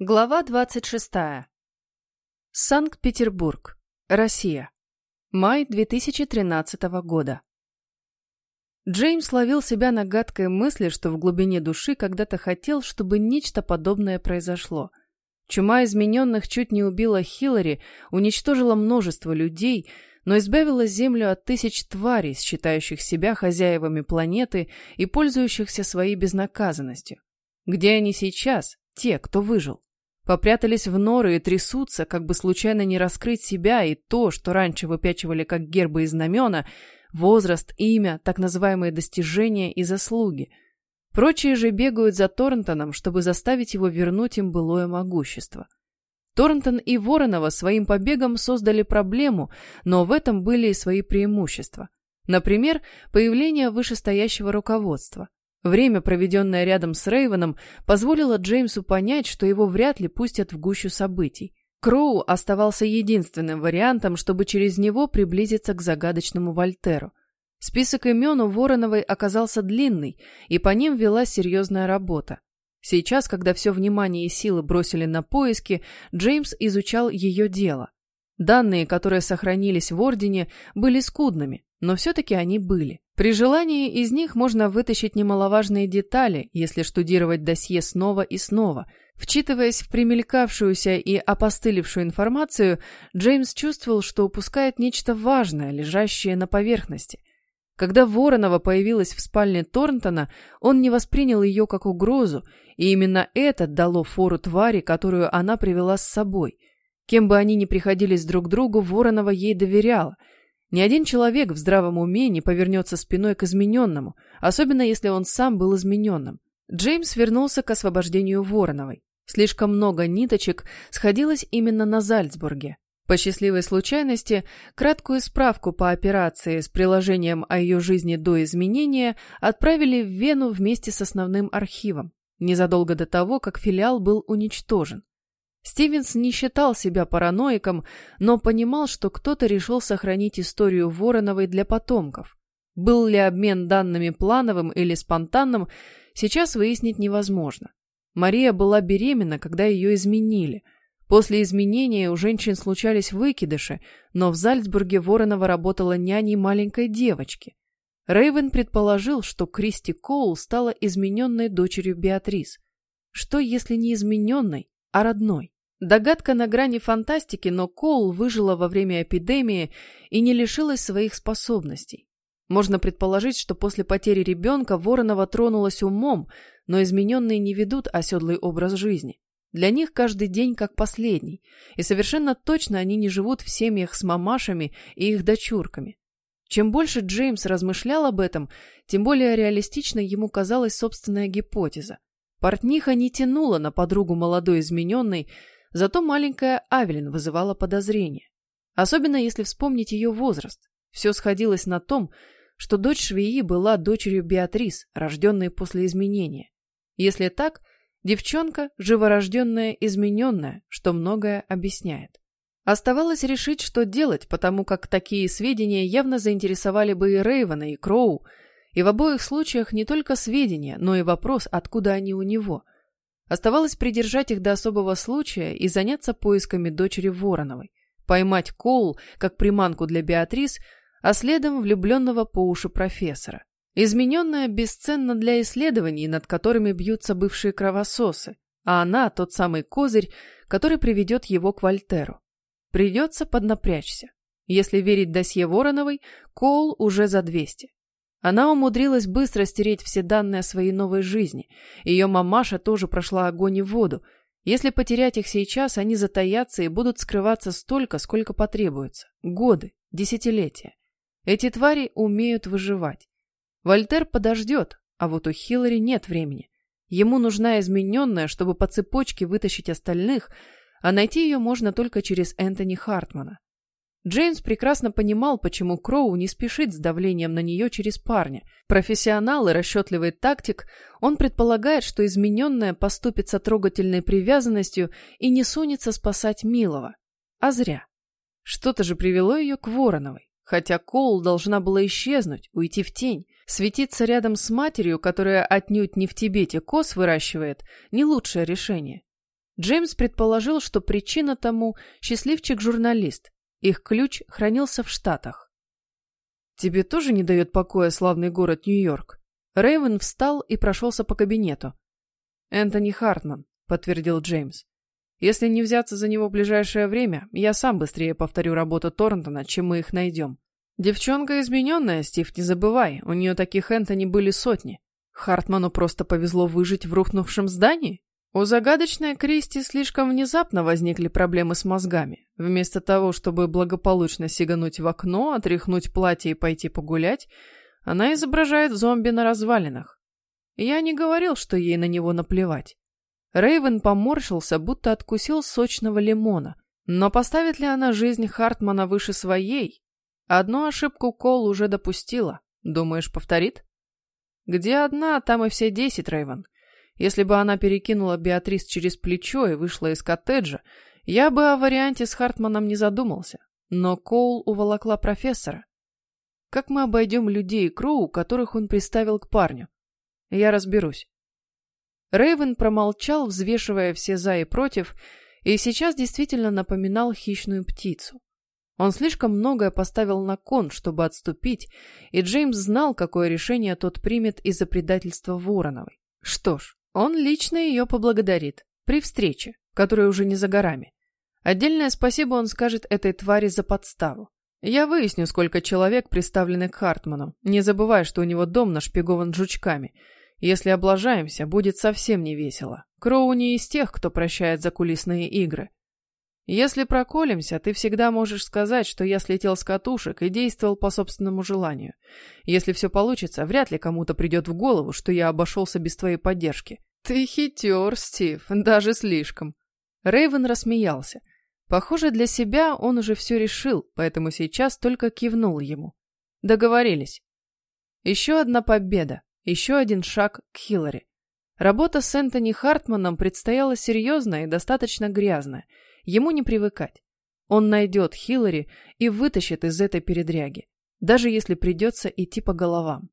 Глава 26. Санкт-Петербург, Россия. Май 2013 года. Джеймс ловил себя на гадкой мысли, что в глубине души когда-то хотел, чтобы нечто подобное произошло. Чума измененных чуть не убила Хиллари, уничтожила множество людей, но избавила Землю от тысяч тварей, считающих себя хозяевами планеты и пользующихся своей безнаказанностью. Где они сейчас, те, кто выжил? Попрятались в норы и трясутся, как бы случайно не раскрыть себя и то, что раньше выпячивали как гербы и знамена, возраст, имя, так называемые достижения и заслуги. Прочие же бегают за Торнтоном, чтобы заставить его вернуть им былое могущество. Торнтон и Воронова своим побегом создали проблему, но в этом были и свои преимущества. Например, появление вышестоящего руководства. Время, проведенное рядом с Рейвеном, позволило Джеймсу понять, что его вряд ли пустят в гущу событий. Кроу оставался единственным вариантом, чтобы через него приблизиться к загадочному Вольтеру. Список имен у Вороновой оказался длинный, и по ним велась серьезная работа. Сейчас, когда все внимание и силы бросили на поиски, Джеймс изучал ее дело. Данные, которые сохранились в Ордене, были скудными, но все-таки они были. При желании из них можно вытащить немаловажные детали, если штудировать досье снова и снова. Вчитываясь в примелькавшуюся и опостылевшую информацию, Джеймс чувствовал, что упускает нечто важное, лежащее на поверхности. Когда Воронова появилась в спальне Торнтона, он не воспринял ее как угрозу, и именно это дало фору твари, которую она привела с собой. Кем бы они ни приходились друг другу, Воронова ей доверяла – ни один человек в здравом уме не повернется спиной к измененному, особенно если он сам был измененным. Джеймс вернулся к освобождению Вороновой. Слишком много ниточек сходилось именно на Зальцбурге. По счастливой случайности, краткую справку по операции с приложением о ее жизни до изменения отправили в Вену вместе с основным архивом, незадолго до того, как филиал был уничтожен. Стивенс не считал себя параноиком, но понимал, что кто-то решил сохранить историю Вороновой для потомков. Был ли обмен данными плановым или спонтанным, сейчас выяснить невозможно. Мария была беременна, когда ее изменили. После изменения у женщин случались выкидыши, но в Зальцбурге Воронова работала няней маленькой девочки. Рейвен предположил, что Кристи Коул стала измененной дочерью Беатрис. Что, если не измененной, а родной? Догадка на грани фантастики, но Коул выжила во время эпидемии и не лишилась своих способностей. Можно предположить, что после потери ребенка Воронова тронулась умом, но измененные не ведут оседлый образ жизни. Для них каждый день как последний, и совершенно точно они не живут в семьях с мамашами и их дочурками. Чем больше Джеймс размышлял об этом, тем более реалистичной ему казалась собственная гипотеза. Портниха не тянула на подругу молодой измененной, Зато маленькая Авелин вызывала подозрения. Особенно если вспомнить ее возраст. Все сходилось на том, что дочь швеи была дочерью Беатрис, рожденной после изменения. Если так, девчонка – живорожденная измененная, что многое объясняет. Оставалось решить, что делать, потому как такие сведения явно заинтересовали бы и Рейвена, и Кроу, и в обоих случаях не только сведения, но и вопрос, откуда они у него – Оставалось придержать их до особого случая и заняться поисками дочери Вороновой, поймать Коул как приманку для Беатрис, а следом влюбленного по уши профессора. Измененная бесценна для исследований, над которыми бьются бывшие кровососы, а она тот самый козырь, который приведет его к Вольтеру. Придется поднапрячься. Если верить досье Вороновой, Коул уже за 200. Она умудрилась быстро стереть все данные о своей новой жизни. Ее мамаша тоже прошла огонь и воду. Если потерять их сейчас, они затаятся и будут скрываться столько, сколько потребуется. Годы, десятилетия. Эти твари умеют выживать. Вольтер подождет, а вот у Хиллари нет времени. Ему нужна измененная, чтобы по цепочке вытащить остальных, а найти ее можно только через Энтони Хартмана. Джеймс прекрасно понимал, почему Кроу не спешит с давлением на нее через парня. Профессионал и расчетливый тактик, он предполагает, что измененная поступится трогательной привязанностью и не сунется спасать милого. А зря. Что-то же привело ее к Вороновой. Хотя Коул должна была исчезнуть, уйти в тень. Светиться рядом с матерью, которая отнюдь не в Тибете кос выращивает, не лучшее решение. Джеймс предположил, что причина тому – счастливчик-журналист. Их ключ хранился в Штатах. «Тебе тоже не дает покоя славный город Нью-Йорк?» Рейвен встал и прошелся по кабинету. «Энтони Хартман», — подтвердил Джеймс. «Если не взяться за него в ближайшее время, я сам быстрее повторю работу Торнтона, чем мы их найдем. Девчонка измененная, Стив, не забывай, у нее таких Энтони были сотни. Хартману просто повезло выжить в рухнувшем здании? У загадочной Кристи слишком внезапно возникли проблемы с мозгами. Вместо того, чтобы благополучно сигануть в окно, отряхнуть платье и пойти погулять, она изображает зомби на развалинах. Я не говорил, что ей на него наплевать. Рейвен поморщился, будто откусил сочного лимона. Но поставит ли она жизнь Хартмана выше своей? Одну ошибку Кол уже допустила. Думаешь, повторит? Где одна, там и все десять, Рейвен. Если бы она перекинула Беатрис через плечо и вышла из коттеджа, я бы о варианте с Хартманом не задумался. Но Коул уволокла профессора. Как мы обойдем людей Кроу, которых он приставил к парню? Я разберусь. Рейвен промолчал, взвешивая все за и против, и сейчас действительно напоминал хищную птицу. Он слишком многое поставил на кон, чтобы отступить, и Джеймс знал, какое решение тот примет из-за предательства Вороновой. Что ж, он лично ее поблагодарит. При встрече, которая уже не за горами. Отдельное спасибо он скажет этой твари за подставу. Я выясню, сколько человек приставлены к Хартману. Не забывай, что у него дом нашпигован жучками. Если облажаемся, будет совсем не весело. Кроу не из тех, кто прощает закулисные игры. Если проколемся, ты всегда можешь сказать, что я слетел с катушек и действовал по собственному желанию. Если все получится, вряд ли кому-то придет в голову, что я обошелся без твоей поддержки. Ты хитер, Стив, даже слишком. Рейвен рассмеялся. Похоже, для себя он уже все решил, поэтому сейчас только кивнул ему. Договорились. Еще одна победа, еще один шаг к Хиллари. Работа с Энтони Хартманом предстояла серьезная и достаточно грязная – Ему не привыкать. Он найдет Хиллари и вытащит из этой передряги, даже если придется идти по головам.